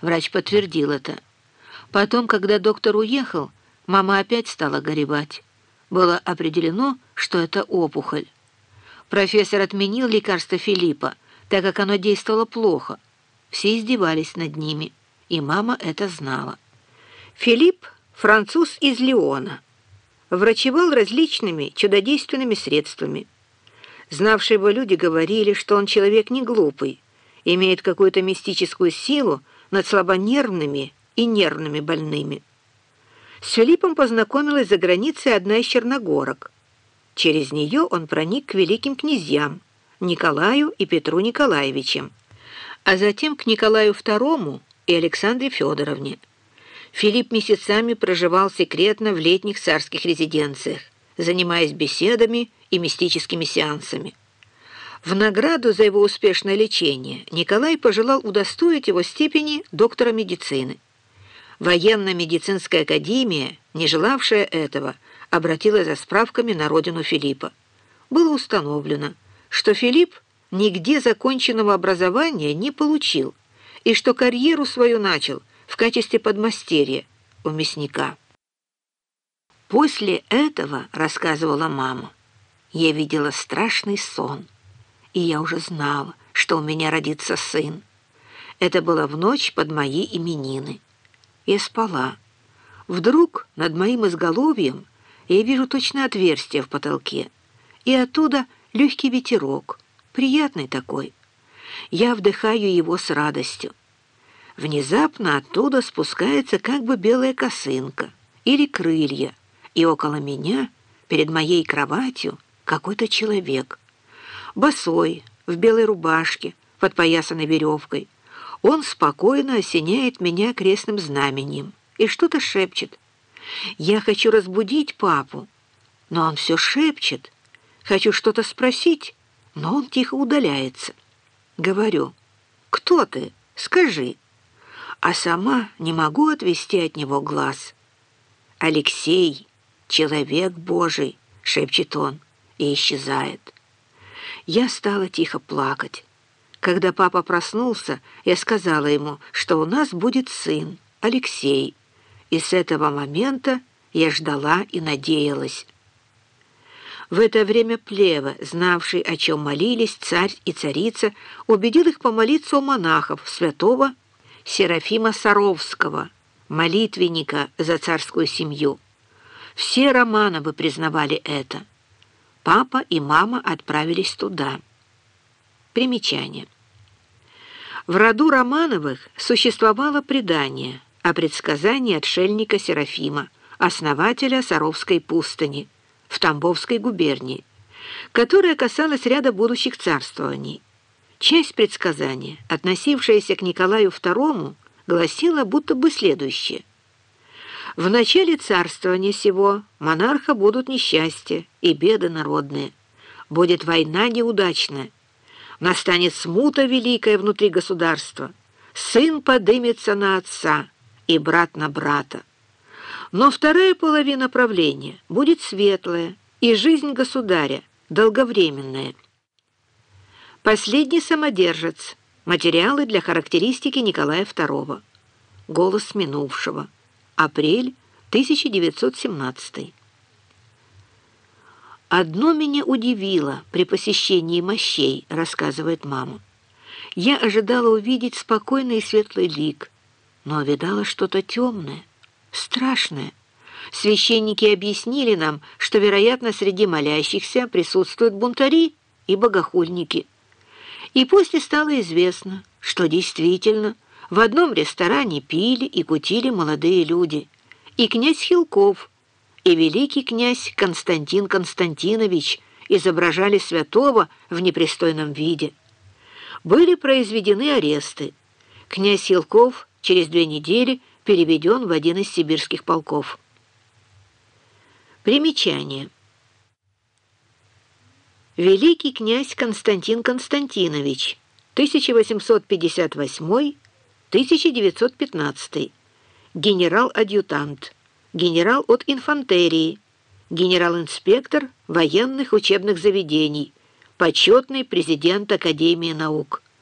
Врач подтвердил это. Потом, когда доктор уехал, мама опять стала горевать. Было определено, что это опухоль. Профессор отменил лекарство Филиппа, так как оно действовало плохо. Все издевались над ними, и мама это знала. Филипп – француз из Лиона. Врачевал различными чудодейственными средствами. Знавшие его люди говорили, что он человек не глупый, имеет какую-то мистическую силу над слабонервными и нервными больными. С Филиппом познакомилась за границей одна из черногорок. Через нее он проник к великим князьям Николаю и Петру Николаевичам, а затем к Николаю II и Александре Федоровне. Филипп месяцами проживал секретно в летних царских резиденциях, занимаясь беседами и мистическими сеансами. В награду за его успешное лечение Николай пожелал удостоить его степени доктора медицины. Военно-медицинская академия, не желавшая этого, обратилась за справками на родину Филиппа. Было установлено, что Филипп нигде законченного образования не получил и что карьеру свою начал в качестве подмастерья у мясника. После этого, рассказывала мама, я видела страшный сон – и я уже знала, что у меня родится сын. Это было в ночь под мои именины. Я спала. Вдруг над моим изголовьем я вижу точно отверстие в потолке, и оттуда легкий ветерок, приятный такой. Я вдыхаю его с радостью. Внезапно оттуда спускается как бы белая косынка или крылья, и около меня, перед моей кроватью, какой-то человек — босой, в белой рубашке, подпоясанной веревкой. Он спокойно осеняет меня крестным знамением и что-то шепчет. Я хочу разбудить папу, но он все шепчет. Хочу что-то спросить, но он тихо удаляется. Говорю, «Кто ты? Скажи». А сама не могу отвести от него глаз. «Алексей, человек Божий», — шепчет он и исчезает. Я стала тихо плакать. Когда папа проснулся, я сказала ему, что у нас будет сын, Алексей. И с этого момента я ждала и надеялась. В это время Плева, знавший, о чем молились царь и царица, убедил их помолиться у монахов святого Серафима Саровского, молитвенника за царскую семью. Все Романовы признавали это – Папа и мама отправились туда. Примечание. В роду Романовых существовало предание о предсказании отшельника Серафима, основателя Саровской пустыни в Тамбовской губернии, которое касалось ряда будущих царствований. Часть предсказания, относившаяся к Николаю II, гласила будто бы следующее – в начале царствования сего монарха будут несчастья и беды народные. Будет война неудачная. Настанет смута великая внутри государства. Сын подымется на отца и брат на брата. Но вторая половина правления будет светлая, и жизнь государя долговременная. Последний самодержец. Материалы для характеристики Николая II. Голос минувшего. Апрель 1917. «Одно меня удивило при посещении мощей», — рассказывает мама. «Я ожидала увидеть спокойный и светлый лик, но видала что-то темное, страшное. Священники объяснили нам, что, вероятно, среди молящихся присутствуют бунтари и богохульники. И после стало известно, что действительно – в одном ресторане пили и кутили молодые люди. И князь Хилков, и великий князь Константин Константинович изображали святого в непристойном виде. Были произведены аресты. Князь Хилков через две недели переведен в один из сибирских полков. Примечание. Великий князь Константин Константинович, 1858 1915. Генерал-адъютант. Генерал от инфантерии. Генерал-инспектор военных учебных заведений. Почетный президент Академии наук.